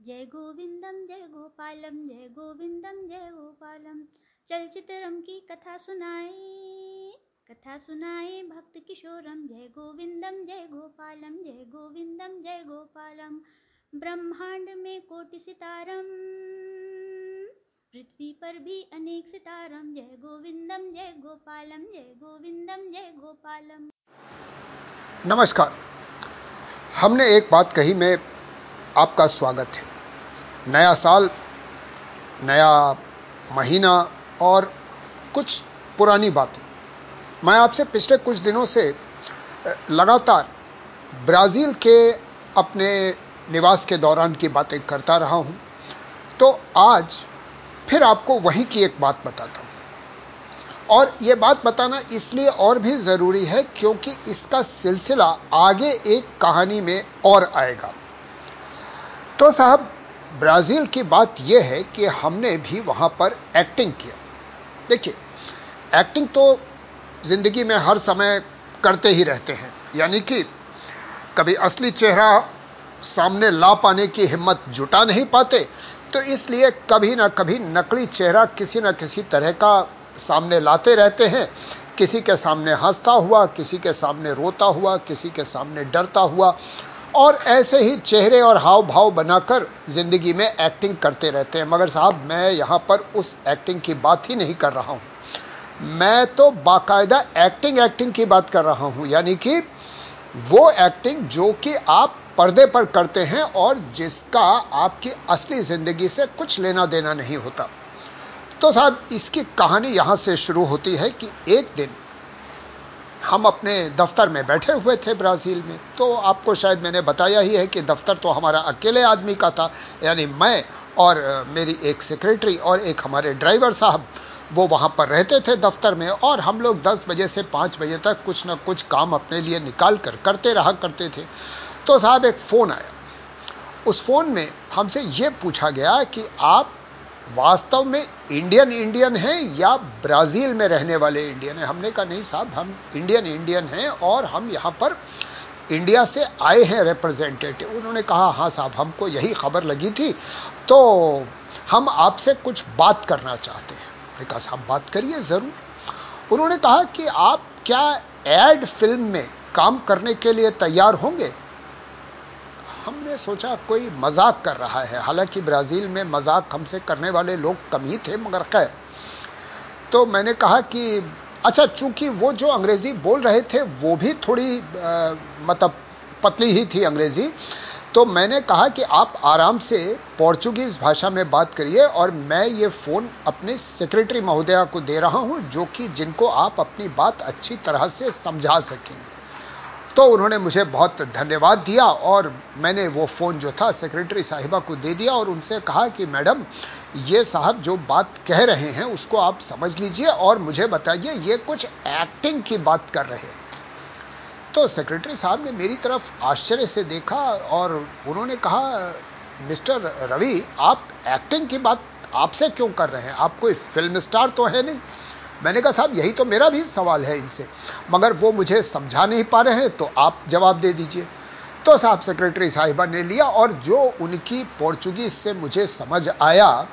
जय गोविंदम, जय गोपालम, जय गोविंदम, जय गोपालम। चलचित्रम की कथा सुनाए कथा सुनाए भक्त किशोरम। जय गोविंदम, जय गोपालम, जय गोविंदम, जय गोपालम। ब्रह्मांड में कोटि सितारम, पृथ्वी पर भी अनेक सितारम। जय गोविंदम, जय गोपालम, जय गोविंदम, जय गोपालम। नमस्कार। हमने एक बात कही, में आपका स्वागत है। नया साल, नया महीना और कुछ पुरानी बातें। मैं आपसे पिछले कुछ दिनों से लगातार ब्राज़ील के अपने निवास के दौरान की बातें करता रहा हूँ। तो आज फिर आपको वहीं की एक बात बताता हूँ। और यह बात बताना इसलिए और भी ज़रूरी है क्योंकि इसका सिलसिला आगे एक कहानी में और आएगा। तो साहब ब्राज़ील की बात यह है कि हमने भी वहाँ पर एक्टिंग किया। देखिए एक्टिंग तो ज़िंदगी में हर समय करते ही रहते हैं। यानी कि कभी असली चेहरा सामने ला पाने की हिम्मत जुटा नहीं पाते तो इसलिए कभी ना कभी नकली चेहरा किसी ना किसी तरह का सामने लाते रहते हैं। किसी के सामने हंसता हुआ, किसी के सामने रोता हुआ, किसी के सामने डरता हुआ और ऐसे ही चेहरे और हाव भाव बनाकर ज़िंदगी में एक्टिंग करते रहते हैं। मगर साहब, मैं यहाँ पर उस एक्टिंग की बात ही नहीं कर रहा हूँ। मैं तो बाकायदा एक्टिंग एक्टिंग की बात कर रहा हूँ। यानी कि वो एक्टिंग जो कि आप पर्दे पर करते हैं और जिसका आपकी असली ज़िंदगी से कुछ लेना देना नहीं होता। तो साहब, इसकी कहानी यहाँ से शुरू होती है कि एक दिन हम अपने दफ्तर में बैठे हुए थे ब्राज़ील में। तो आपको शायद मैंने बताया ही है कि दफ्तर तो हमारा अकेले आदमी का था, यानी मैं और मेरी एक सेक्रेटरी और एक हमारे ड्राइवर साहब, वो वहाँ पर रहते थे दफ्तर में और हम लोग 10 बजे से 5 बजे तक कुछ ना कुछ काम अपने लिए निकाल कर करते रहा करते थे। तो साहब एक फ़ोन आया। उस फ़ोन में हमसे ये पूछा गया कि आप वास्तव में इंडियन इंडियन हैं या ब्राज़ील में रहने वाले इंडियन हैं? हमने कहा, नहीं साहब, हम इंडियन इंडियन हैं और हम यहाँ पर इंडिया से आए हैं रिप्रेजेंटेटिव उन्होंने कहा हाँ साहब, हमको यही खबर लगी थी तो हम आपसे कुछ बात करना चाहते हैं. मैंने कहा, साहब, बात करिए ज़रूर. उन्होंने कहा कि आप क्या एड फ़िल्म में काम करने के लिए तैयार होंगे? हमने सोचा कोई मज़ाक कर रहा है। हालाँकि ब्राज़ील में मज़ाक हमसे करने वाले लोग कम ही थे मगर खैर। तो मैंने कहा कि अच्छा चूँकि वो जो अंग्रेज़ी बोल रहे थे वो भी थोड़ी आ, मतलब पतली ही थी अंग्रेज़ी तो मैंने कहा कि आप आराम से पोर्चुगीज भाषा में बात करिए और मैं ये फ़ोन अपने सेक्रेटरी महोदया को दे रहा हूँ जो कि जिनको आप अपनी बात अच्छी तरह से समझा सकेंगे। तो उन्होंने मुझे बहुत धन्यवाद दिया और मैंने वो फ़ोन जो था सेक्रेटरी साहिबा को दे दिया और उनसे कहा कि मैडम, ये साहब जो बात कह रहे हैं, उसको आप समझ लीजिए और मुझे बताइए, ये कुछ एक्टिंग की बात कर रहे हैं। तो सेक्रेटरी साहब ने मेरी तरफ़ आश्चर्य से देखा और उन्होंने कहा, मिस्टर रवि, आप एक्टिंग की बात आपसे क्यों कर रहे हैं? आप कोई फ़िल्म स्टार तो है नहीं? मैंने कहा, साहब, यही तो मेरा भी सवाल है इनसे। मगर वो मुझे समझा नहीं पा रहे हैं तो आप जवाब दे दीजिए। तो साहब, सेक्रेटरी साहिबा ने लिया, और जो उनकी पोर्चुगीज से मुझे समझ आया,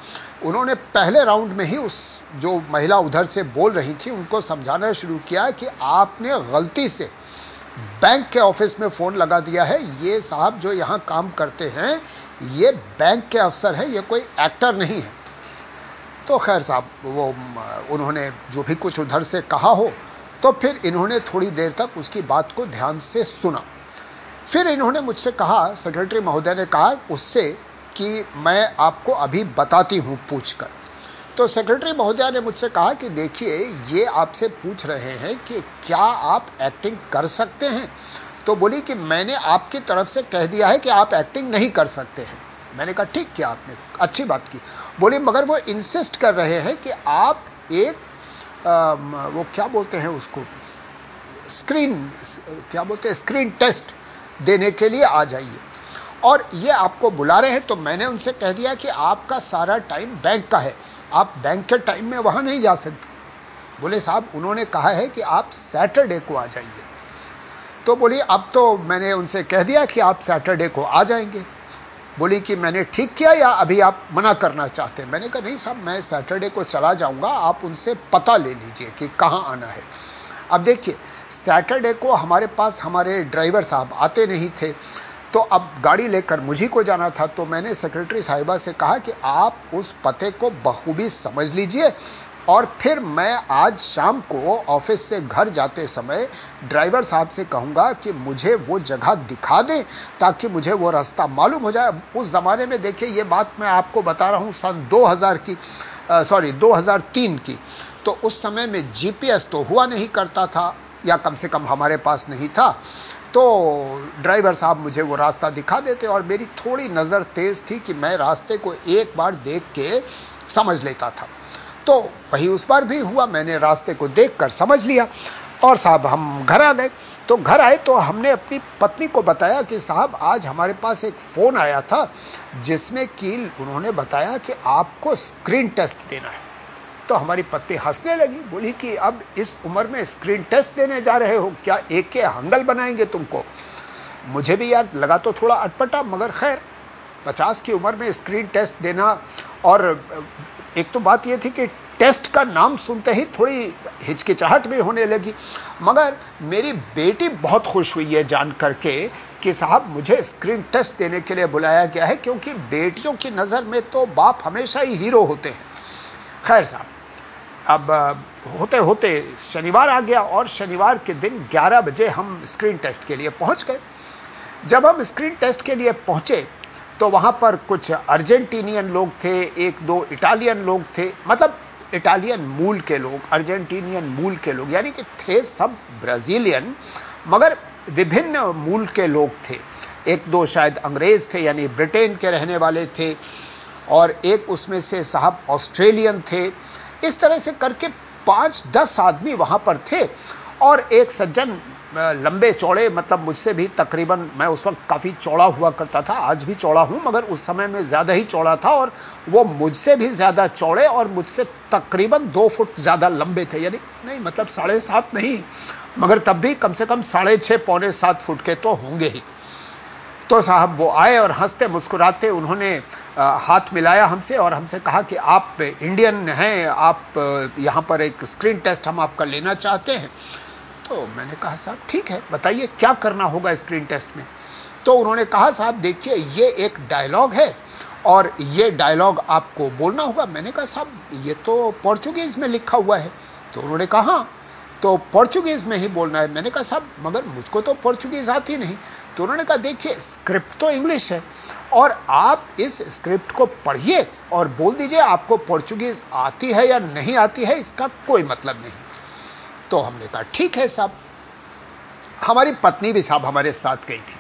उन्होंने पहले राउंड में ही उस, जो महिला उधर से बोल रही थी, उनको समझाना शुरू किया कि आपने गलती से बैंक के ऑफ़िस में फ़ोन लगा दिया है। ये साहब जो यहाँ काम करते हैं, ये बैंक के अफसर है, ये कोई एक्टर नहीं है। तो खैर साहब, वो, उन्होंने जो भी कुछ उधर से कहा हो तो फिर इन्होंने थोड़ी देर तक उसकी बात को ध्यान से सुना। फिर इन्होंने मुझसे कहा, सेक्रेटरी महोदय ने कहा उससे कि मैं आपको अभी बताती हूँ पूछकर। तो सेक्रेटरी महोदय ने मुझसे कहा कि, देखिए, ये आपसे पूछ रहे हैं कि क्या आप एक्टिंग कर सकते हैं? तो बोली कि, मैंने आपकी तरफ़ से कह दिया है कि आप एक्टिंग नहीं कर सकते हैं। मैंने कहा, ठीक किया आपने, अच्छी बात की। बोले मगर वो इंसिस्ट कर रहे हैं कि आप एक आ, वो क्या बोलते हैं उसको? स्क्रीन क्या बोलते हैं? स्क्रीन टेस्ट देने के लिए आ जाइए। और ये आपको बुला रहे हैं तो मैंने उनसे कह दिया कि आपका सारा टाइम बैंक का है। आप बैंक के टाइम में वहाँ नहीं जा सकते। बोले साहब उन्होंने कहा है कि आप सैटरडे को आ जाइए। तो बोली अब तो मैंने उनसे कह दिया कि आप सैटरडे को आ जाएँगे। बोली कि मैंने ठीक किया या अभी आप मना करना चाहते हैं? मैंने कहा, नहीं साहब, मैं सैटरडे को चला जाऊँगा, आप उनसे पता ले लीजिए कि कहाँ आना है। अब देखिए सैटरडे को हमारे पास हमारे ड्राइवर साहब आते नहीं थे तो अब गाड़ी लेकर मुझी को जाना था तो मैंने सेक्रेटरी साहिबा से कहा कि आप उस पते को बखूबी समझ लीजिए और फिर मैं आज शाम को ऑफ़िस से घर जाते समय ड्राइवर साहब से कहूँगा कि मुझे वो जगह दिखा दें ताकि मुझे वो रास्ता मालूम हो जाए। उस जमाने में देखिए, ये बात मैं आपको बता रहा हूँ सन 2000 की सॉरी 2003 की। तो उस समय में जीपीएस तो हुआ नहीं करता था या कम से कम हमारे पास नहीं था। तो ड्राइवर साहब मुझे वो रास्ता दिखा देते और मेरी थोड़ी नज़र तेज थी कि मैं रास्ते को एक बार देख के समझ लेता था। तो वही उस बार भी हुआ, मैंने रास्ते को देखकर समझ लिया और साहब हम घर आ गए। तो घर आए तो हमने अपनी पत्नी को बताया कि साहब, आज हमारे पास एक फ़ोन आया था जिसमें कि उन्होंने बताया कि आपको स्क्रीन टेस्ट देना है। तो हमारी पत्नी हंसने लगी, बोली कि अब इस उम्र में स्क्रीन टेस्ट देने जा रहे हो, क्या एक के हंगल बनाएँगे तुमको? मुझे भी यार लगा तो थोड़ा अटपटा, मगर खैर पचास की उम्र में स्क्रीन टेस्ट देना और एक तो बात यह थी कि टेस्ट का नाम सुनते ही थोड़ी हिचकिचाहट भी होने लगी। मगर मेरी बेटी बहुत खुश हुई है जान करके कि साहब मुझे स्क्रीन टेस्ट देने के लिए बुलाया गया है, क्योंकि बेटियों की नज़र में तो बाप हमेशा ही हीरो होते हैं। खैर साहब, अब होते होते शनिवार आ गया और शनिवार के दिन 11 बजे हम स्क्रीन टेस्ट के लिए पहुँच गए। जब हम स्क्रीन टेस्ट के लिए पहुँचे तो वहाँ पर कुछ अर्जेंटीनियन लोग थे, एक दो इटालियन लोग थे मतलब इटालियन मूल के लोग, अर्जेंटीनियन मूल के लोग, यानी कि थे सब ब्राजीलियन, मगर विभिन्न मूल के लोग थे। एक दो शायद अंग्रेज़ थे, यानी ब्रिटेन के रहने वाले थे, और एक उसमें से साहब ऑस्ट्रेलियन थे। इस तरह से करके पाँच दस आदमी वहाँ पर थे। और एक सज्जन लंबे चौड़े मतलब मुझसे भी तकरीबन, मैं उस वक्त काफ़ी चौड़ा हुआ करता था, आज भी चौड़ा हूँ, मगर उस समय में ज़्यादा ही चौड़ा था और वो मुझसे भी ज़्यादा चौड़े और मुझसे तकरीबन दो फुट ज़्यादा लंबे थे, यानी नहीं मतलब साढ़े सात नहीं, मगर तब भी कम से कम साढ़े छह, पौने सात फुट के तो होंगे ही। तो साहब वो आए और हँसते, मुस्कुराते, उन्होंने हाथ मिलाया हमसे और हमसे कहा कि आप इंडियन हैं, आप यहाँ पर एक स्क्रीन टेस्ट हम आपका लेना चाहते हैं। तो मैंने कहा, साहब, ठीक है, बताइए क्या करना होगा स्क्रीन टेस्ट में? तो उन्होंने कहा, साहब, देखिए, ये एक डायलॉग है और ये डायलॉग आपको बोलना होगा। मैंने कहा, साहब, ये तो पोर्चुगीज में लिखा हुआ है। तो उन्होंने कहा हाँ। तो पोर्चुगीज में ही बोलना है। मैंने कहा, साहब, मगर मुझको तो पोर्चुगीज आती नहीं। तो उन्होंने कहा, देखिए स्क्रिप्ट तो इंग्लिश है और आप इस स्क्रिप्ट को पढ़िए और बोल दीजिए आपको पोर्चुगीज आती है या नहीं आती है, इसका कोई मतलब नहीं। तो हमने कहा, ठीक है साहब। हमारी पत्नी भी साहब हमारे साथ गई थी।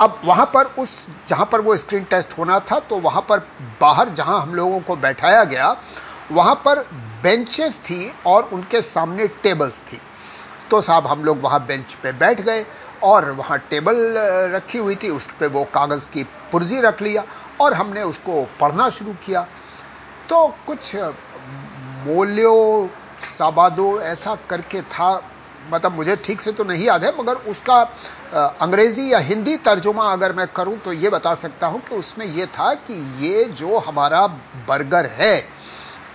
अब वहाँ पर उस, जहाँ पर वो स्क्रीन टेस्ट होना था तो वहाँ पर बाहर जहाँ हम लोगों को बैठाया गया, वहाँ पर बेंचेस थी और उनके सामने टेबल्स थी। तो साहब हम लोग वहाँ बेंच पे बैठ गए और वहाँ टेबल रखी हुई थी, उस पर वो कागज़ की पुर्जी रख लिया और हमने उसको पढ़ना शुरू किया। तो कुछ मोलियो साबादो ऐसा करके था मतलब मुझे ठीक से तो नहीं याद है, मगर उसका अंग्रेज़ी या हिंदी तर्जुमा अगर मैं करूँ तो ये बता सकता हूँ कि उसमें यह था कि ये जो हमारा बर्गर है,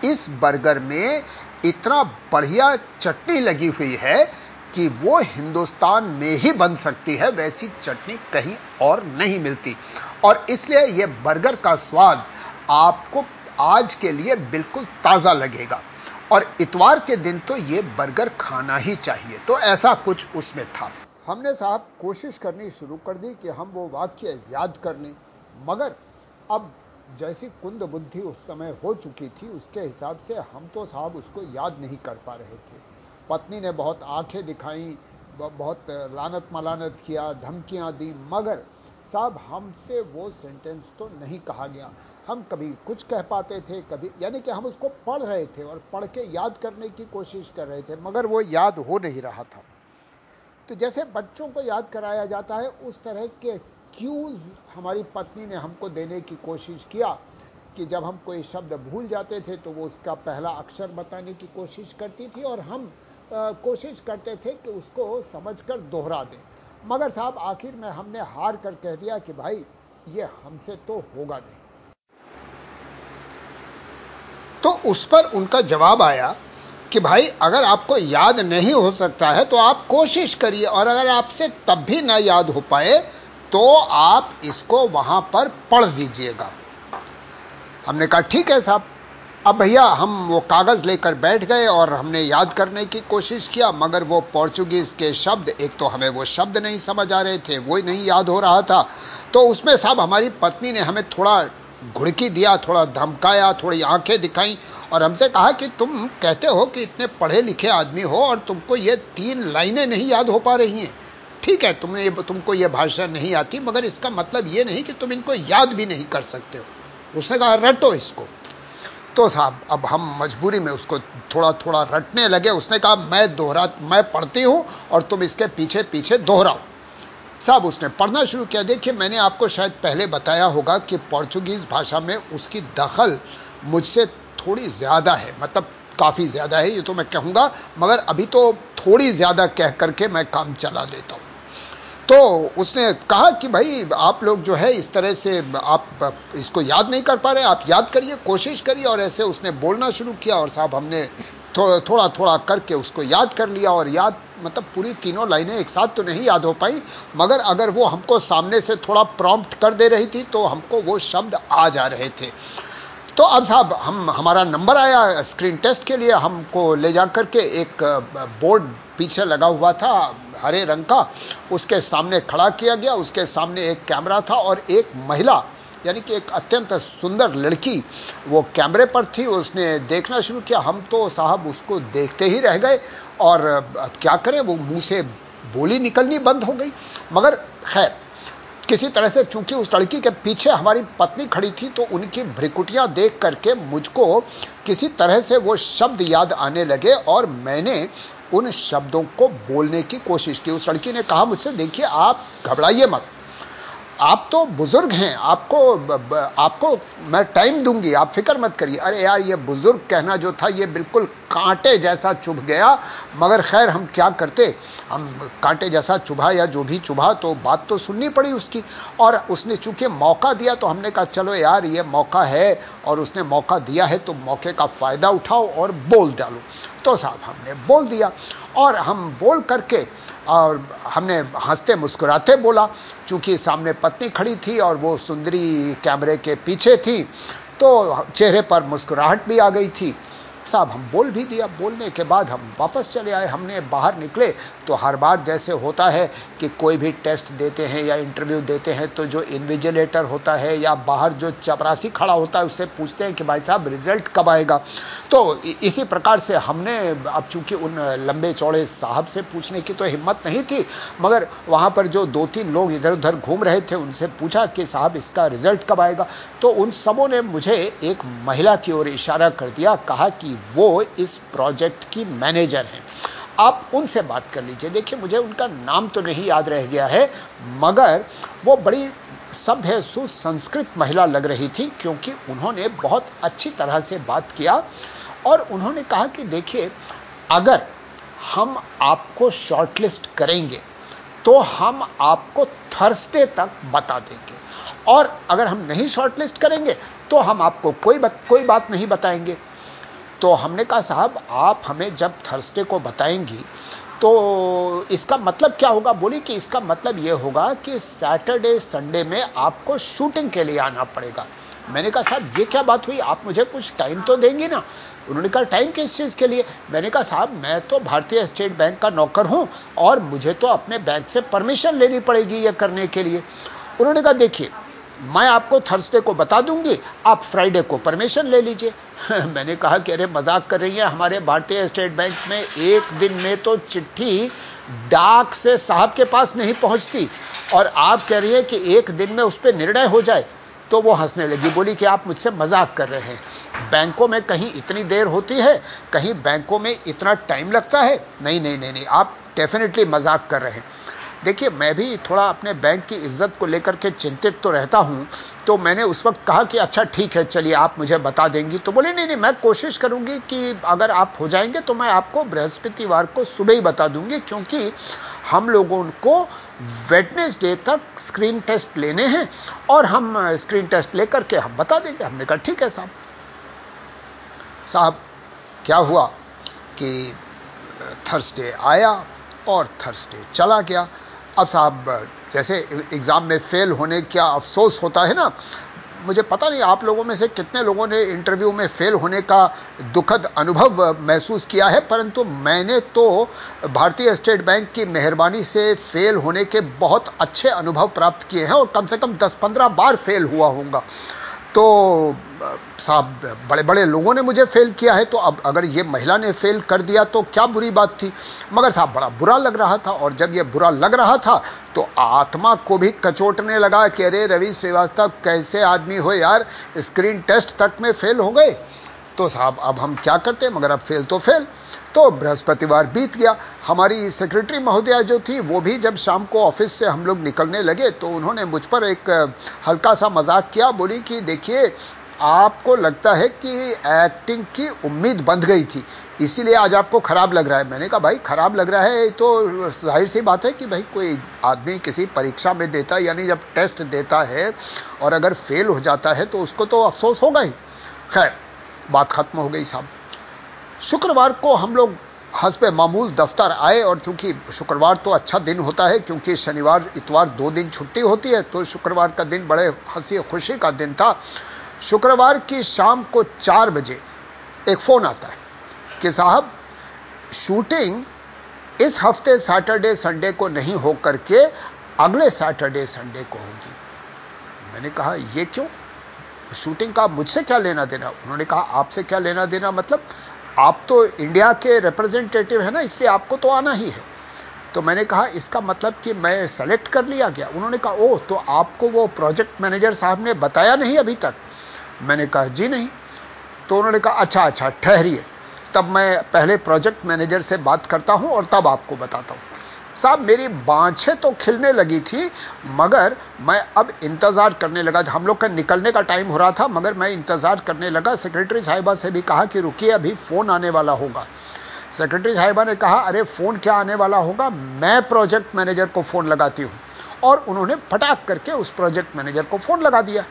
इस बर्गर में इतना बढ़िया चटनी लगी हुई है कि वो हिंदुस्तान में ही बन सकती है, वैसी चटनी कहीं और नहीं मिलती। और इसलिए यह बर्गर का स्वाद आपको आज के लिए बिल्कुल ताज़ा लगेगा। और इतवार के दिन तो ये बर्गर खाना ही चाहिए। तो ऐसा कुछ उसमें था। हमने साहब कोशिश करनी शुरू कर दी कि हम वो वाक्य याद कर लें। मगर अब जैसी कुंद बुद्धि उस समय हो चुकी थी, उसके हिसाब से हम तो साहब उसको याद नहीं कर पा रहे थे। पत्नी ने बहुत आँखें दिखाई बहुत लानत मलानत किया, धमकियाँ दी, मगर साहब हमसे वो सेंटेंस तो नहीं कहा गया। हम कभी कुछ कह पाते थे कभी यानी कि हम उसको पढ़ रहे थे और पढ़ के याद करने की कोशिश कर रहे थे मगर वो याद हो नहीं रहा था। तो जैसे बच्चों को याद कराया जाता है उस तरह के क्यूज हमारी पत्नी ने हमको देने की कोशिश किया कि जब हम कोई शब्द भूल जाते थे तो वो उसका पहला अक्षर बताने की कोशिश करती थी और हम आ, कोशिश करते थे कि उसको समझकर दोहरा दें। मगर साहब आखिर में हमने हार कर कह दिया कि भाई ये हमसे तो होगा नहीं। तो उस पर उनका जवाब आया कि भाई, अगर आपको याद नहीं हो सकता है तो आप कोशिश करिए, और अगर आपसे तब भी ना याद हो पाए तो आप इसको वहाँ पर पढ़ दीजिएगा। हमने कहा, ठीक है साहब, अब भैया हम वो कागज़ लेकर बैठ गए, और हमने याद करने की कोशिश किया, मगर वो पोर्चुगीज के शब्द, एक तो हमें वो शब्द नहीं समझ आ रहे थे, वो नहीं याद हो रहा था। तो उसमें साहब हमारी पत्नी ने हमें थोड़ा घुड़की दिया, थोड़ा धमकाया, थोड़ी आँखें दिखाई और हमसे कहा कि तुम कहते हो कि इतने पढ़े लिखे आदमी हो और तुमको ये तीन लाइनें नहीं याद हो पा रही हैं। ठीक है, तुमने तुमको ये भाषा नहीं आती, मगर इसका मतलब ये नहीं कि तुम इनको याद भी नहीं कर सकते हो। उसने कहा, रटो इसको। तो साहब, अब हम मजबूरी में उसको थोड़ा थोड़ा रटने लगे। उसने कहा, मैं दोहरा, मैं पढ़ती हूँ और तुम इसके पीछे पीछे दोहराओ। साहब, उसने पढ़ना शुरू किया। देखिए, मैंने आपको शायद पहले बताया होगा कि पोर्चुगीज भाषा में उसकी दखल मुझसे थोड़ी ज़्यादा है। मतलब काफ़ी ज़्यादा है, ये तो मैं कहूँगा, मगर अभी तो थोड़ी ज़्यादा कह करके मैं काम चला लेता हूँ। तो उसने कहा कि भाई आप लोग जो है इस तरह से आप इसको याद नहीं कर पा रहे आप याद करिए कोशिश करिए और ऐसे उसने बोलना शुरू किया और साहब हमने थो, थोड़ा थोड़ा करके उसको याद कर लिया और याद मतलब पूरी तीनों लाइनें एक साथ तो नहीं याद हो पाई मगर अगर वो हमको सामने से थोड़ा प्रॉम्प्ट कर दे रही थी तो हमको वो शब्द आ जा रहे थे। तो अब साहब हम हमारा नंबर आया स्क्रीन टेस्ट के लिए हमको ले जा करके एक बोर्ड पीछे लगा हुआ था हरे रंग का उसके सामने खड़ा किया गया, उसके सामने एक कैमरा था और एक महिला, यानी कि एक अत्यंत सुंदर लड़की, वो कैमरे पर थी। उसने देखना शुरू किया, हम तो साहब उसको देखते ही रह गए और क्या करें, वो मुँह से बोली निकलनी बंद हो गई। मगर खैर, किसी तरह से चूँकि उस लड़की के पीछे हमारी पत्नी खड़ी थी तो उनकी भ्रिकुटियाँ देख करके मुझको किसी तरह से वो शब्द याद आने लगे और मैंने उन शब्दों को बोलने की कोशिश की। उस लड़की ने कहा, मुझसे देखिए, आप घबराइए मत। आप तो बुज़ुर्ग हैं, आपको आपको मैं टाइम दूँगी, आप फ़िक्र मत करिए। अरे यार, ये बुज़ुर्ग कहना जो था, ये बिल्कुल कांटे जैसा चुभ गया। मगर खैर, हम क्या करते? हम कांटे जैसा चुभा या जो भी चुभा तो बात तो सुननी पड़ी उसकी। और उसने चूँकि मौका दिया तो हमने कहा, चलो यार, ये मौका है और उसने मौका दिया है तो मौके का फ़ायदा उठाओ और बोल डालो। तो साहब हमने बोल दिया। और हम बोल करके, और हमने हँसते मुस्कुराते बोला। चूँकि सामने पत्नी खड़ी थी और वो सुंदरी कैमरे के पीछे थी तो चेहरे पर मुस्कुराहट भी आ गई थी। साहब हम बोल भी दिया। बोलने के बाद हम वापस चले आए। हमने बाहर निकले तो हर बार जैसे होता है कि कोई भी टेस्ट देते हैं या इंटरव्यू देते हैं तो जो इन्विजिलेटर होता है या बाहर जो चपरासी खड़ा होता है उससे पूछते हैं कि भाई साहब रिज़ल्ट कब आएगा? तो इसी प्रकार से हमने अब चूँकि उन लंबे चौड़े साहब से पूछने की तो हिम्मत नहीं थी, मगर वहाँ पर जो दो तीन लोग इधर उधर घूम रहे थे, उनसे पूछा कि साहब, इसका रिज़ल्ट कब आएगा? तो उन सबों ने मुझे एक महिला की ओर इशारा कर दिया, कहा कि वो इस प्रोजेक्ट की मैनेजर हैं। आप उनसे बात कर लीजिए। देखिए, मुझे उनका नाम तो नहीं याद रह गया है, मगर वो बड़ी सभ्य सुसंस्कृत महिला लग रही थी क्योंकि उन्होंने बहुत अच्छी तरह से बात किया और उन्होंने कहा कि देखिए अगर हम आपको शॉर्टलिस्ट करेंगे तो हम आपको थर्सडे तक बता देंगे। और अगर हम नहीं शॉर्टलिस्ट करेंगे तो हम आपको कोई बत, कोई बात नहीं बताएँगे। तो हमने कहा साहब आप हमें जब थर्सडे को बताएँगी तो इसका मतलब क्या होगा? बोली कि इसका मतलब यह होगा कि सैटरडे संडे में आपको शूटिंग के लिए आना पड़ेगा। मैंने कहा, साहब, ये क्या बात हुई? आप मुझे कुछ टाइम तो देंगे ना? उन्होंने कहा टाइम किस चीज़ के लिए? मैंने कहा, साहब, मैं तो भारतीय स्टेट बैंक का नौकर हूँ और मुझे तो अपने बैंक से परमिशन लेनी पड़ेगी यह करने के लिए. उन्होंने कहा, देखिए मैं आपको थर्सडे को बता दूँगी, आप फ्राइडे को परमिशन ले लीजिए। मैंने कहा कि अरे मज़ाक कर रही है, हमारे भारतीय स्टेट बैंक में एक दिन में तो चिट्ठी डाक से साहब के पास नहीं पहुँचती और आप कह रही है कि एक दिन में उस पर निर्णय हो जाए तो वो हंसने लगी, बोली कि आप मुझसे मज़ाक कर रहे हैं। बैंकों में कहीं इतनी देर होती है, कहीं बैंकों में इतना टाइम लगता है? नहीं नहीं नहीं नहीं, आप डेफिनेटली मज़ाक कर रहे हैं। देखिए, मैं भी थोड़ा अपने बैंक की इज़्ज़त को लेकर के चिंतित तो रहता हूँ तो मैंने उस वक्त कहा कि अच्छा ठीक है, चलिए, आप मुझे बता देंगी। तो बोले, नहीं नहीं, मैं कोशिश करूँगी कि अगर आप हो जाएँगे तो मैं आपको बृहस्पतिवार को सुबह ही बता दूँगी, क्योंकि हम लोगों को वेटनेसडे तक स्क्रीन टेस्ट लेने हैं और हम स्क्रीन टेस्ट लेकर के हम बता देंगे। हमने कहा, ठीक है, साहब। साहब, क्या हुआ कि थर्सडे आया और थर्सडे चला गया। अब साहब, जैसे एग्ज़ाम में फेल होने क्या अफसोस होता है ना? मुझे पता नहीं आप लोगों में से कितने लोगों ने इंटरव्यू में फेल होने का दुखद अनुभव महसूस किया है, परंतु मैंने तो भारतीय स्टेट बैंक की मेहरबानी से फेल होने के बहुत अच्छे अनुभव प्राप्त किए हैं और कम से कम 10-15 बार फेल हुआ होऊँगा। तो साहब बड़े बड़े लोगों ने मुझे फेल किया है तो अब अगर ये महिला ने फेल कर दिया तो क्या बुरी बात थी? मगर साहब, बड़ा बुरा लग रहा था, और जब ये बुरा लग रहा था तो आत्मा को भी कचोटने लगा कि अरे रवि श्रीवास्तव, कैसे आदमी हो यार स्क्रीन टेस्ट तक में फेल हो गए। तो साहब, अब हम क्या करते, मगर अब फेल तो फेल तो बृहस्पतिवार बीत गया, हमारी सेक्रेटरी महोदया जो थी, वो भी जब शाम को ऑफ़िस से हम लोग निकलने लगे तो उन्होंने मुझ पर एक हल्का सा मज़ाक किया, बोली कि देखिए आपको लगता है कि एक्टिंग की उम्मीद बंध गई थी। इसीलिए आज आपको खराब लग रहा है। मैंने कहा, भाई, खराब लग रहा है तो ज़ाहिर सी बात है कि भाई कोई आदमी किसी परीक्षा में देता है यानी जब टेस्ट देता है और अगर फेल हो जाता है तो उसको तो अफसोस होगा ही। खैर, बात खत्म हो गई साहब। शुक्रवार को हम लोग हंसपे मामूल दफ्तर आए और चूँकि शुक्रवार तो अच्छा दिन होता है, क्योंकि शनिवार, इतवार दो दिन छुट्टी होती है तो शुक्रवार का दिन बड़े हँसी खुशी का दिन था। शुक्रवार की शाम को चार बजे एक फ़ोन आता है कि साहब शूटिंग इस हफ़्ते सैटरडे संडे को नहीं हो करके अगले सैटरडे संडे को होगी। मैंने कहा, ये क्यों? शूटिंग का मुझसे क्या लेना देना? उन्होंने कहा, आपसे क्या लेना देना? मतलब आप तो इंडिया के रिप्रेजेंटेटिव है ना, इसलिए आपको तो आना ही है। तो मैंने कहा, इसका मतलब कि मैं सेलेक्ट कर लिया गया। उन्होंने कहा, ओह तो आपको वो प्रोजेक्ट मैनेजर साहब ने बताया नहीं अभी तक? मैंने कहा, जी नहीं। तो उन्होंने कहा अच्छा अच्छा ठहरिए। तब मैं पहले प्रोजेक्ट मैनेजर से बात करता हूँ और तब आपको बताता हूँ। साहब, मेरी बाँछें तो खिलने लगी थी, मगर मैं अब इंतज़ार करने लगा। हम लोग का निकलने का टाइम हो रहा था, मगर मैं इंतज़ार करने लगा। सेक्रेटरी साहिबा से भी कहा कि, रुकिए, अभी फ़ोन आने वाला होगा। सेक्रेटरी साहिबा ने कहा, अरे फ़ोन क्या आने वाला होगा? मैं प्रोजेक्ट मैनेजर को फ़ोन लगाती हूँ। और उन्होंने फटाक करके उस प्रोजेक्ट मैनेजर को फ़ोन लगा दिया।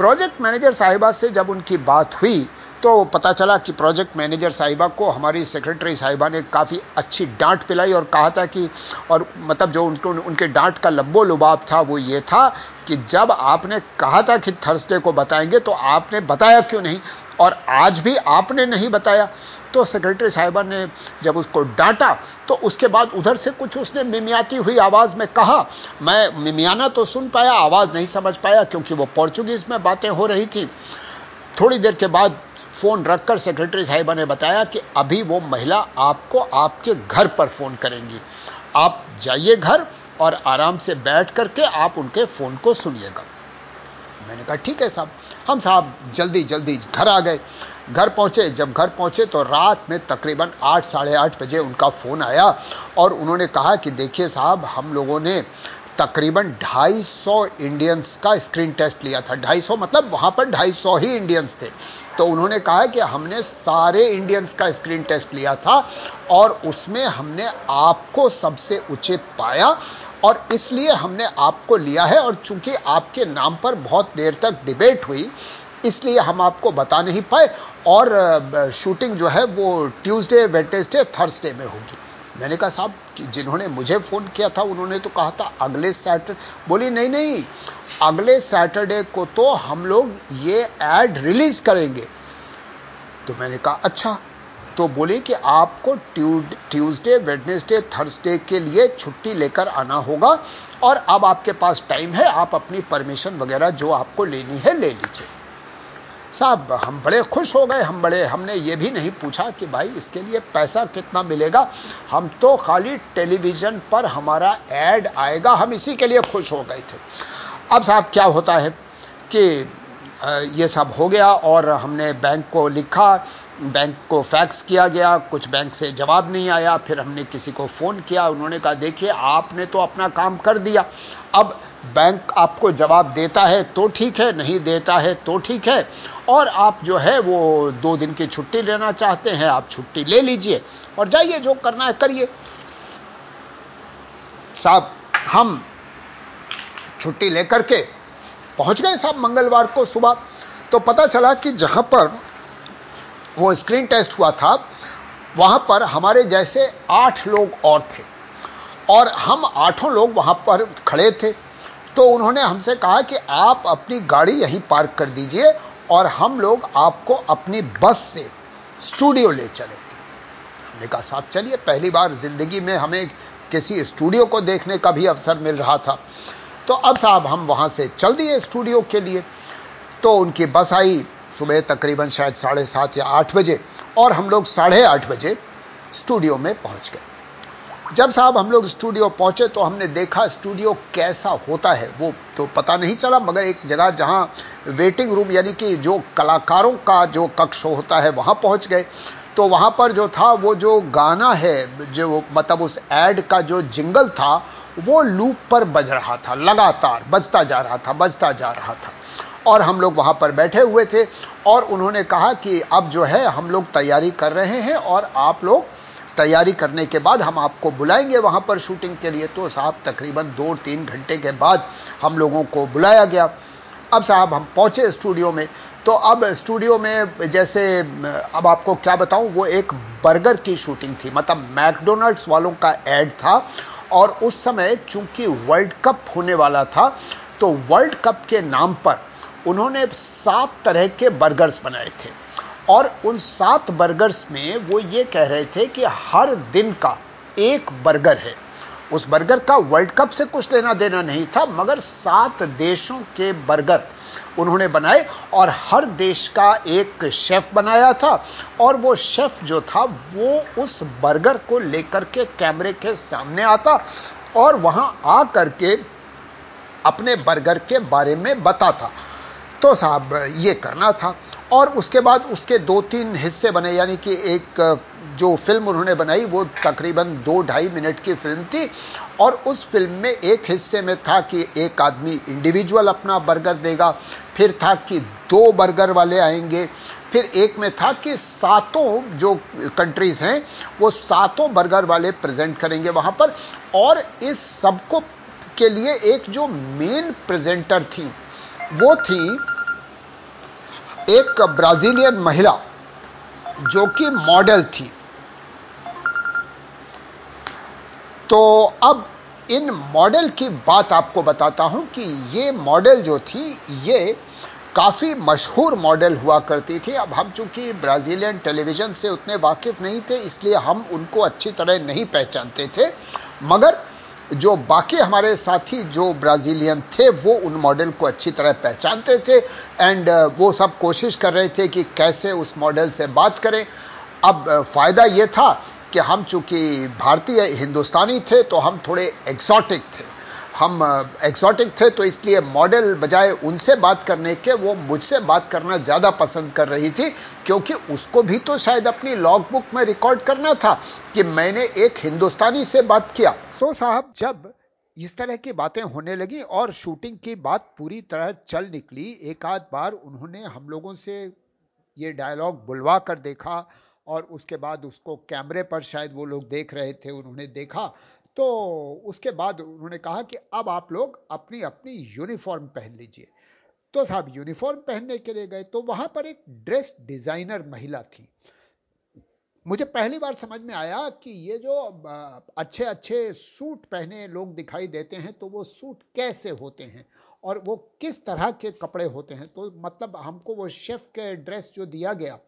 प्रोजेक्ट मैनेजर साहिबा से जब उनकी बात हुई तो पता चला कि प्रोजेक्ट मैनेजर साहिबा को हमारी सेक्रेटरी साहिबा ने काफ़ी अच्छी डांट पिलाई और कहा था कि, और मतलब जो उनको, उनके डांट का लब्बो लुबाब था, वो ये था कि जब आपने कहा था कि थर्सडे को बताएँगे तो आपने बताया क्यों नहीं? और आज भी आपने नहीं बताया। तो सेक्रेटरी साहिबा ने जब उसको डांटा तो उसके बाद उधर से कुछ उसने मिमियाती हुई आवाज़ में कहा, मैं मिमियाना तो सुन पाया, आवाज़ नहीं समझ पाया, क्योंकि वो पोर्चुगीज में बातें हो रही थी। थोड़ी देर के बाद फ़ोन रखकर सेक्रेटरी साहिबा ने बताया कि अभी वो महिला आपको आपके घर पर फ़ोन करेंगी। आप जाइए घर और आराम से बैठ करके आप उनके फ़ोन को सुनिएगा। मैंने कहा, ठीक है साहब। हम साहब जल्दी जल्दी घर आ गए। घर पहुँचे, जब घर पहुँचे तो रात में तकरीबन आठ, साढ़े आठ बजे उनका फ़ोन आया और उन्होंने कहा कि देखिए साहब, हम लोगों ने तकरीबन 250 इंडियंस का स्क्रीन टेस्ट लिया था। 250 मतलब वहाँ पर 250 ही इंडियंस थे। तो उन्होंने कहा कि हमने सारे इंडियंस का स्क्रीन टेस्ट लिया था और उसमें हमने आपको सबसे उचित पाया और इसलिए हमने आपको लिया है और चूँकि आपके नाम पर बहुत देर तक डिबेट हुई, इसलिए हम आपको बता नहीं पाए और शूटिंग जो है वो ट्यूसडे वेडनेसडे थर्सडे में होगी। मैंने कहा, साहब जिन्होंने मुझे फ़ोन किया था, उन्होंने तो कहा था, अगले सैटरडे बोली, नहीं नहीं, अगले सैटरडे को तो हम लोग ये एड रिलीज़ करेंगे। तो मैंने कहा अच्छा तो बोले कि आपको ट्यूसडे, वेडनेसडे, थर्सडे के लिए छुट्टी लेकर आना होगा और अब आपके पास टाइम है, आप अपनी परमिशन वगैरह जो आपको लेनी है ले लीजिए। साहब, हम बड़े खुश हो गए, हम बड़े, हमने ये भी नहीं पूछा कि भाई इसके लिए पैसा कितना मिलेगा। हम तो खाली टेलीविज़न पर हमारा एड आएगा, हम इसी के लिए खुश हो गए थे। अब साहब क्या होता है कि ये सब हो गया और हमने बैंक को लिखा बैंक को फैक्स किया गया, कुछ बैंक से जवाब नहीं आया, फिर हमने किसी को फ़ोन किया, उन्होंने कहा, देखिए, आपने तो अपना काम कर दिया। अब बैंक आपको जवाब देता है तो ठीक है, नहीं देता है तो ठीक है। और आप जो है, वो दो दिन की छुट्टी लेना चाहते हैं, आप छुट्टी ले लीजिए और जाइए, जो करना है करिए। साहब, हम छुट्टी लेकर के पहुँच गए साहब मंगलवार को सुबह। तो पता चला कि जहाँ पर वो स्क्रीन टेस्ट हुआ था, वहाँ पर हमारे जैसे आठ लोग और थे। और हम आठों लोग वहाँ पर खड़े थे। तो उन्होंने हमसे कहा कि आप अपनी गाड़ी यहीं पार्क कर दीजिए और हम लोग आपको अपनी बस से स्टूडियो ले चलेंगे। हमने कहा, साहब चलिए, पहली बार ज़िंदगी में हमें किसी स्टूडियो को देखने का भी अवसर मिल रहा था। तो अब साहब हम वहाँ से चल दिए स्टूडियो के लिए। तो उनकी बस आई सुबह तकरीबन शायद साढ़े सात या आठ बजे और हम लोग साढ़े आठ बजे स्टूडियो में पहुँच गए। जब साहब हम लोग स्टूडियो पहुँचे तो हमने देखा स्टूडियो कैसा होता है, वो तो पता नहीं चला, मगर एक जगह जहाँ वेटिंग रूम यानी कि जो कलाकारों का जो कक्ष होता है वहाँ पहुँच गए। तो वहाँ पर जो था, वो जो गाना है, जो मतलब उस एड का जो जिंगल था, वो लूप पर बज रहा था, लगातार बजता जा रहा था, बजता जा रहा था। और हम लोग वहाँ पर बैठे हुए थे और उन्होंने कहा कि अब जो है, हम लोग तैयारी कर रहे हैं और आप लोग तैयारी करने के बाद हम आपको बुलाएँगे वहाँ पर शूटिंग के लिए। तो साहब, तकरीबन दो तीन घंटे के बाद हम लोगों को बुलाया गया। अब साहब, हम पहुँचे स्टूडियो में। तो अब स्टूडियो में जैसे, अब आपको क्या बताऊँ, वो एक बर्गर की शूटिंग थी। मतलब मैकडोनल्ड्स वालों का एड था और उस समय चूँकि वर्ल्ड कप होने वाला था तो वर्ल्ड कप के नाम पर उन्होंने सात तरह के बर्गर्स बनाए थे। और उन सात बर्गर्स में वो ये कह रहे थे कि हर दिन का एक बर्गर है। उस बर्गर का वर्ल्ड कप से कुछ लेना देना नहीं था, मगर सात देशों के बर्गर उन्होंने बनाए और हर देश का एक शेफ बनाया था। और वो शेफ जो था, वो उस बर्गर को लेकर के कैमरे के सामने आता और वहाँ आ करके अपने बर्गर के बारे में बताता। तो साहब, ये करना था। और उसके बाद उसके दो तीन हिस्से बने, यानी कि एक जो फ़िल्म उन्होंने बनाई, वो तकरीबन दो ढाई मिनट की फ़िल्म थी। और उस फ़िल्म में एक हिस्से में था कि एक आदमी इंडिविजुअल अपना बर्गर देगा, फिर था कि दो बर्गर वाले आएँगे, फिर एक में था कि सातों जो कंट्रीज़ हैं, वो सातों बर्गर वाले प्रेजेंट करेंगे वहाँ पर। और इस सबको के लिए एक जो मेन प्रेजेंटर थी वो थी एक ब्राजीलियन महिला जो कि मॉडल थी। तो अब इन मॉडल की बात आपको बताता हूँ कि ये मॉडल जो थी, ये काफ़ी मशहूर मॉडल हुआ करती थी। अब हम चूँकि ब्राजीलियन टेलीविज़न से उतने वाकिफ नहीं थे, इसलिए हम उनको अच्छी तरह नहीं पहचानते थे। मगर जो बाकी हमारे साथी जो ब्राजीलियन थे वो उन मॉडल को अच्छी तरह पहचानते थे एंड uh, वो सब कोशिश कर रहे थे कि कैसे उस मॉडल से बात करें। अब uh, फ़ायदा ये था कि हम चूँकि भारतीय हिंदुस्तानी थे तो हम थोड़े एक्सोटिक थे। हम एक्सोटिक uh, थे तो इसलिए मॉडल बजाय उनसे बात करने के वो मुझसे बात करना ज़्यादा पसंद कर रही थी क्योंकि उसको भी तो शायद अपनी लॉग बुक में रिकॉर्ड करना था कि मैंने एक हिंदुस्तानी से बात किया। तो साहब जब इस तरह की बातें होने लगी और शूटिंग की बात पूरी तरह चल निकली, एक आध बार उन्होंने हम लोगों से ये डायलॉग बुलवा कर देखा और उसके बाद उसको कैमरे पर शायद वो लोग देख रहे थे, उन्होंने देखा। तो उसके बाद उन्होंने कहा कि अब आप लोग अपनी अपनी यूनिफॉर्म पहन लीजिए। तो साहब यूनिफॉर्म पहनने के लिए गए तो वहाँ पर एक ड्रेस डिज़ाइनर महिला थी। मुझे पहली बार समझ में आया कि ये जो अच्छे अच्छे सूट पहने लोग दिखाई देते हैं तो वो सूट कैसे होते हैं? और वो किस तरह के कपड़े होते हैं? तो मतलब हमको वो शेफ के ड्रेस जो दिया गया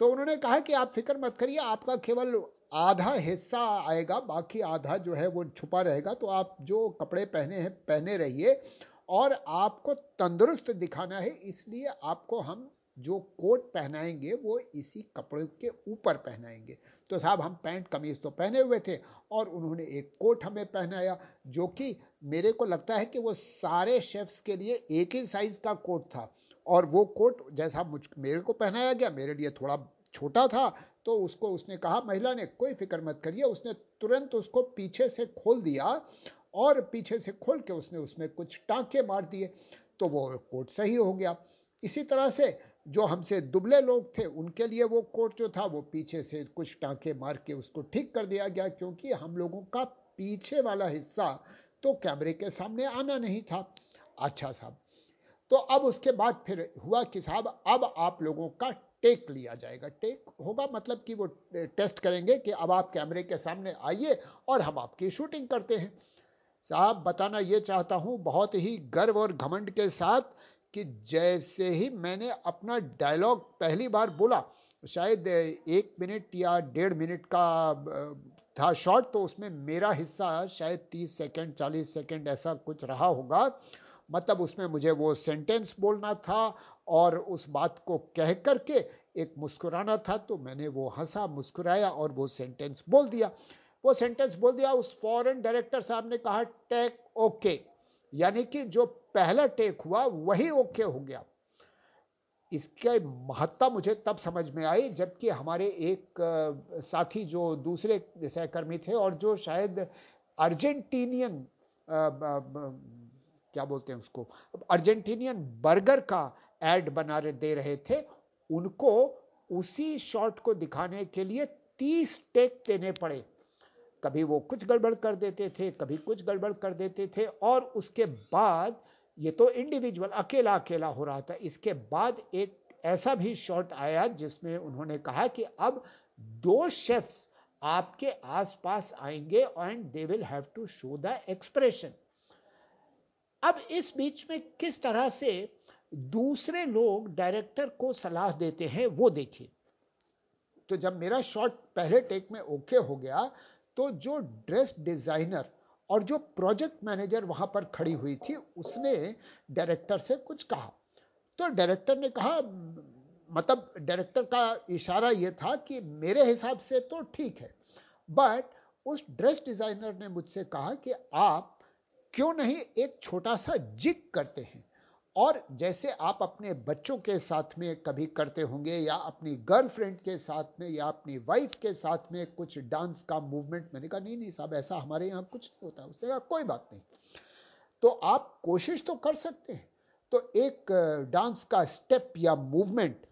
तो उन्होंने कहा कि आप फ़िक्र मत करिए, आपका केवल आधा हिस्सा आएगा, बाकी आधा जो है वो छुपा रहेगा तो आप जो कपड़े पहने हैं, पहने रहिए, और आपको तंदुरुस्त दिखाना है, इसलिए आपको हम जो कोट पहनाएँगे, वो इसी कपड़े के ऊपर पहनाएँगे। तो साहब, हम पैंट कमीज तो पहने हुए थे और उन्होंने एक कोट हमें पहनाया, जो कि मेरे को लगता है कि वो सारे शेफ्स के लिए एक ही साइज़ का कोट था। और वो कोट, जैसा मुझ, मेरे को पहनाया गया, मेरे लिए थोड़ा छोटा था तो उसको उसने कहा, महिला ने कोई फ़िक्र मत करिए। उसने तुरंत उसको पीछे से खोल दिया और पीछे से खोल के उसने उसमें कुछ टांके मार दिए तो वो कोट सही हो गया। इसी तरह से जो हमसे दुबले लोग थे, उनके लिए वो कोट जो था, वो पीछे से कुछ टांके मार के उसको ठीक कर दिया गया, क्योंकि हम लोगों का पीछे वाला हिस्सा तो कैमरे के सामने आना नहीं था। अच्छा साहब तो अब उसके बाद फिर हुआ कि साहब, अब आप लोगों का टेक लिया जाएगा। टेक होगा मतलब कि वो टेस्ट करेंगे कि अब आप कैमरे के सामने आइए और हम आपकी शूटिंग करते हैं। साहब, बताना ये चाहता हूँ, बहुत ही गर्व और घमंड के साथ कि जैसे ही मैंने अपना डायलॉग पहली बार बोला, शायद एक मिनट या डेढ़ मिनट का था शॉर्ट तो उसमें मेरा हिस्सा शायद 30 सेकंड 40 सेकंड ऐसा कुछ रहा होगा। मतलब उसमें मुझे वो सेंटेंस बोलना था और उस बात को कह करके एक मुस्कुराना था तो मैंने वो हंसा, मुस्कुराया और वो सेंटेंस बोल दिया। वो सेंटेंस बोल दिया, उस फॉरेन डायरेक्टर साहब ने कहा टेक ओके यानी कि जो पहला टेक हुआ, वही ओके हो गया। इसके महत्ता मुझे तब समझ में आई जबकि हमारे एक साथी जो दूसरे सहकर्मी थे और जो शायद अर्जेंटीनियन क्या बोलते हैं उसको, अर्जेंटीनियन बर्गर का एड बना दे रहे थे, उनको उसी शॉट को दिखाने के लिए तीस टेक देने पड़े। कभी वो कुछ गड़बड़ कर देते थे, कभी कुछ गड़बड़ कर देते थे और उसके बाद ये तो इंडिविजुअल अकेला अकेला हो रहा था। इसके बाद एक ऐसा भी शॉट आया जिसमें उन्होंने कहा कि अब दो शेफ्स आपके आसपास आएँगे and they will have to show the expression अब इस बीच में किस तरह से दूसरे लोग डायरेक्टर को सलाह देते हैं वो देखिए। तो जब मेरा शॉट पहले टेक में ओके हो गया तो जो ड्रेस डिज़ाइनर और जो प्रोजेक्ट मैनेजर वहाँ पर खड़ी हुई थी, उसने डायरेक्टर से कुछ कहा। तो डायरेक्टर ने कहा मतलब डायरेक्टर का इशारा यह था कि मेरे हिसाब से तो ठीक है बट उस ड्रेस डिज़ाइनर ने मुझसे कहा कि आप क्यों नहीं एक छोटा सा जिग करते हैं? और जैसे आप अपने बच्चों के साथ में कभी करते होंगे या अपनी गर्लफ्रेंड के साथ में या अपनी वाइफ के साथ में कुछ डांस का मूवमेंट मैंने कहा, नहीं नहीं साहब, ऐसा हमारे यहाँ कुछ नहीं होता। उसने कहा, कोई बात नहीं। तो आप कोशिश तो कर सकते हैं। तो एक डांस का स्टेप या मूवमेंट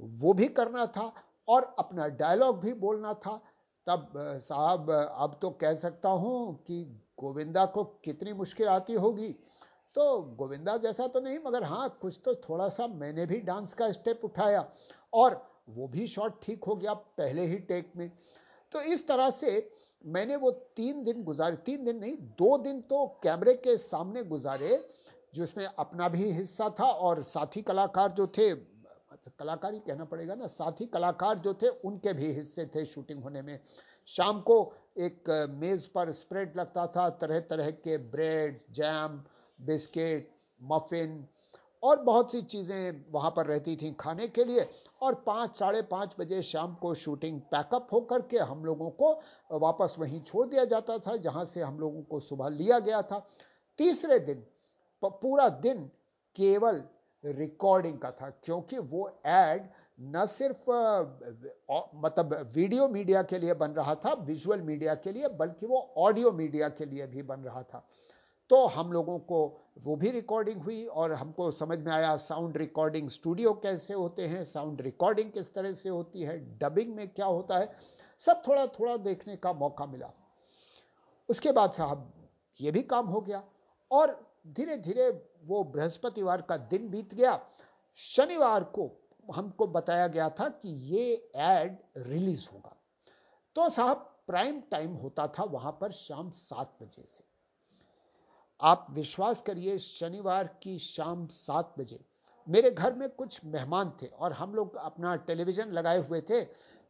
वो भी करना था और अपना डायलॉग भी बोलना था। तब साहब, अब तो कह सकता हूँ कि गोविंदा को कितनी मुश्किल आती होगी। तो गोविंदा जैसा तो नहीं, मगर हाँ कुछ तो थोड़ा सा मैंने भी डांस का स्टेप उठाया और वो भी शॉट ठीक हो गया पहले ही टेक में। तो इस तरह से मैंने वो तीन दिन गुजारे, तीन दिन नहीं, दो दिन तो कैमरे के सामने गुजारे, जिसमें अपना भी हिस्सा था और साथी कलाकार जो थे, कलाकार ही कहना पड़ेगा ना, साथी कलाकार जो थे, उनके भी हिस्से थे शूटिंग होने में। शाम को एक मेज पर स्प्रेड लगता था तरह तरह के ब्रेड जैम बिस्किट, मफिन और बहुत सी चीज़ें वहाँ पर रहती थी खाने के लिए। और पाँच, साढ़े पाँच बजे शाम को शूटिंग पैकअप होकर के हम लोगों को वापस वहीं छोड़ दिया जाता था, जहाँ से हम लोगों को सुबह लिया गया था। तीसरे दिन पूरा दिन केवल रिकॉर्डिंग का था, क्योंकि वो एड न सिर्फ़ मतलब वीडियो मीडिया के लिए बन रहा था विजुअल मीडिया के लिए, बल्कि वो ऑडियो मीडिया के लिए भी बन रहा था। तो हम लोगों को वो भी रिकॉर्डिंग हुई और हमको समझ में आया साउंड रिकॉर्डिंग स्टूडियो कैसे होते हैं साउंड रिकॉर्डिंग किस तरह से होती है डबिंग में क्या होता है, सब थोड़ा थोड़ा देखने का मौका मिला। उसके बाद साहब ये भी काम हो गया और धीरे धीरे वो बृहस्पतिवार का दिन बीत गया। शनिवार को हमको बताया गया था कि ये एड रिलीज़ होगा। तो साहब प्राइम टाइम होता था वहाँ पर शाम सात बजे से। आप विश्वास करिए शनिवार की शाम सात बजे। मेरे घर में कुछ मेहमान थे और हम लोग अपना टेलीविज़न लगाए हुए थे।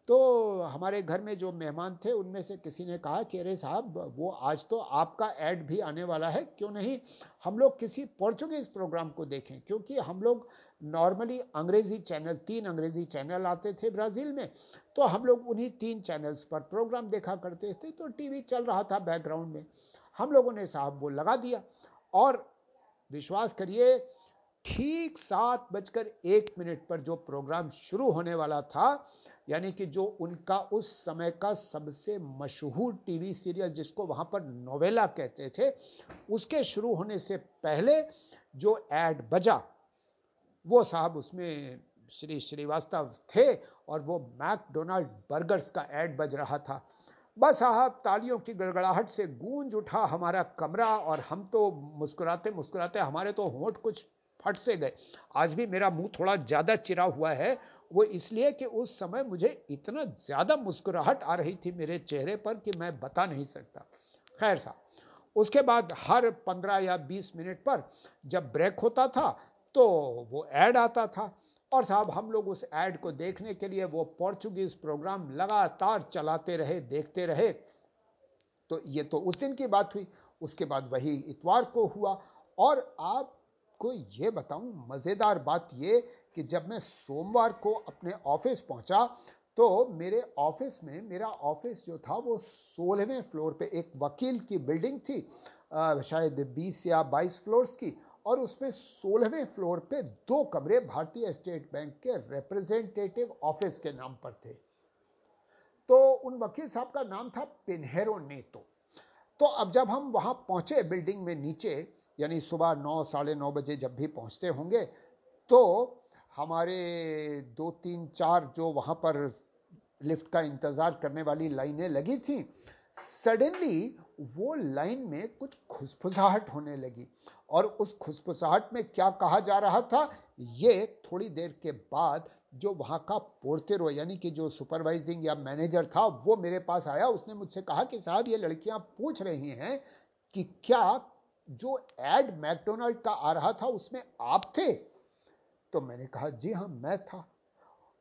तो हमारे घर में जो मेहमान थे, उनमें से किसी ने कहा कि, अरे साहब, वो आज तो आपका एड भी आने वाला है। क्यों नहीं हम लोग किसी पोर्चुगीज प्रोग्राम को देखें? क्योंकि हम लोग नॉर्मली अंग्रेज़ी चैनल, तीन अंग्रेज़ी चैनल आते थे ब्राज़ील में। तो हम लोग उन्हीं तीन चैनल्स पर प्रोग्राम देखा करते थे। तो टीवी चल रहा था बैकग्राउंड में। हम लोगों ने साहब वो लगा दिया। और विश्वास करिए, ठीक सात बजकर एक मिनट पर जो प्रोग्राम शुरू होने वाला था, यानी कि जो उनका उस समय का सबसे मशहूर टीवी सीरियल जिसको वहाँ पर नोवेला कहते थे, उसके शुरू होने से पहले जो एड बजा, वो साहब उसमें श्री श्रीवास्तव थे और वो मैकडोनाल्ड बर्गर्स का एड बज रहा था। बस साहब, तालियों की गड़गड़ाहट से गूंज उठा हमारा कमरा और हम तो मुस्कुराते मुस्कुराते हमारे तो होंठ कुछ फट से गए। आज भी मेरा मुँह थोड़ा ज़्यादा चिरा हुआ है, वो इसलिए कि उस समय मुझे इतना ज़्यादा मुस्कुराहट आ रही थी मेरे चेहरे पर कि मैं बता नहीं सकता। खैर साहब, उसके बाद हर पंद्रह या बीस मिनट पर जब ब्रेक होता था तो वो एड आता था। और साहब हम लोग उस एड को देखने के लिए वो पोर्चुगीज प्रोग्राम लगातार चलाते रहे देखते रहे। तो ये तो उस दिन की बात हुई उसके बाद वही इतवार को हुआ। और आपको ये बताऊँ मज़ेदार बात ये कि जब मैं सोमवार को अपने ऑफ़िस पहुँचा तो मेरे ऑफ़िस में मेरा ऑफ़िस जो था वो सोलहवें फ्लोर पे एक वकील की बिल्डिंग थी आ, शायद 20 या 22 फ्लोर्स की। और उसमें सोलहवें फ्लोर पे दो कमरे भारतीय स्टेट बैंक के रिप्रेजेंटेटिव ऑफ़िस के नाम पर थे। तो उन वकील साहब का नाम था पिन्हेरो नेतो। तो अब जब हम वहाँ पहुँचे बिल्डिंग में नीचे, यानी सुबह नौ, साढ़े नौ बजे जब भी पहुँचते होंगे तो हमारे दो, तीन, चार जो वहाँ पर लिफ्ट का इंतज़ार करने वाली लाइनें लगी थी, सडनली वो लाइन में कुछ खुसफुसाहट होने लगी। और उस खुसफुसाहट में क्या कहा जा रहा था? ये थोड़ी देर के बाद जो वहाँ का पोर्टेरो यानी कि जो सुपरवाइजिंग या मैनेजर था, वो मेरे पास आया। उसने मुझसे कहा कि साहब, ये लड़कियाँ पूछ रही हैं कि क्या जो एड मैकडोनल्ड का आ रहा था, उसमें आप थे? तो मैंने कहा, जी हाँ मैं था।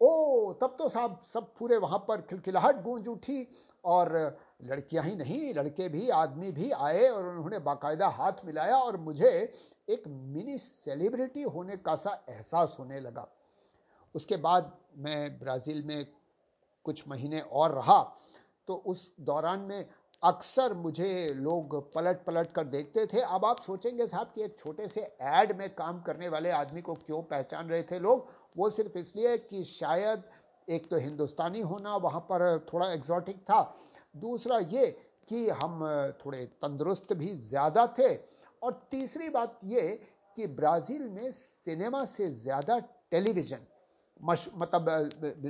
ओ, तब तो साहब, सब पूरे वहाँ पर खिलखिलाहट गूंज उठी और लड़कियाँ ही नहीं, लड़के भी, आदमी भी आए और उन्होंने बाकायदा हाथ मिलाया और मुझे एक मिनी सेलिब्रिटी होने का सा एहसास होने लगा। उसके बाद मैं ब्राज़ील में कुछ महीने और रहा तो उस दौरान में अक्सर मुझे लोग पलट पलट कर देखते थे। अब आप सोचेंगे साहब कि एक छोटे से एड में काम करने वाले आदमी को क्यों पहचान रहे थे लोग? वो सिर्फ़ इसलिए कि शायद एक तो हिंदुस्तानी होना, वहाँ पर थोड़ा एग्जॉटिक था दूसरा ये कि हम थोड़े तंदुरुस्त भी ज़्यादा थे। और तीसरी बात ये कि ब्राज़ील में सिनेमा से ज़्यादा टेलीविज़न मतलब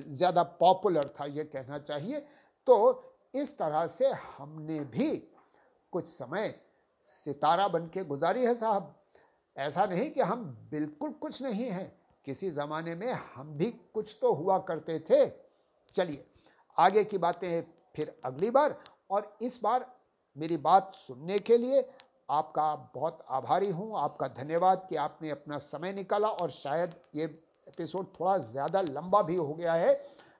ज़्यादा पॉपुलर था, ये कहना चाहिए। तो इस तरह से हमने भी कुछ समय सितारा बन के गुजारी है साहब। ऐसा नहीं कि हम बिल्कुल कुछ नहीं हैं। किसी जमाने में हम भी कुछ तो हुआ करते थे। चलिए, आगे की बातें फिर अगली बार। और इस बार मेरी बात सुनने के लिए आपका बहुत आभारी हूँ। आपका धन्यवाद कि आपने अपना समय निकाला और शायद ये एपिसोड थोड़ा ज़्यादा लंबा भी हो गया है।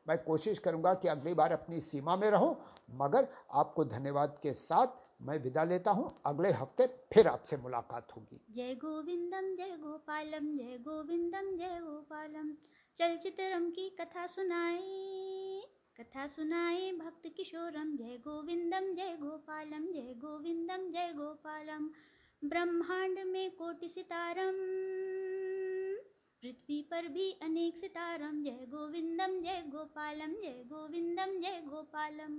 मैं कोशिश करूँगा कि अगली बार अपनी सीमा में रहूँ, मगर आपको धन्यवाद के साथ मैं विदा लेता हूँ। अगले हफ़्ते फिर आपसे मुलाकात होगी। जय गोविंदम, जय गोपालम, जय गोविंदम, जय गोपालम। चलचित्रम की कथा सुनाए कथा सुनाए भक्त किशोरम, जय गोविंदम, जय गोपालम, जय गोविंदम, जय गोपालम। ब्रह्मांड में कोटि सितारम, पृथ्वी पर भी अनेक सितारम। जय गोविंदम, जय गोपालम, जय गोविंदम, जय गोपालम।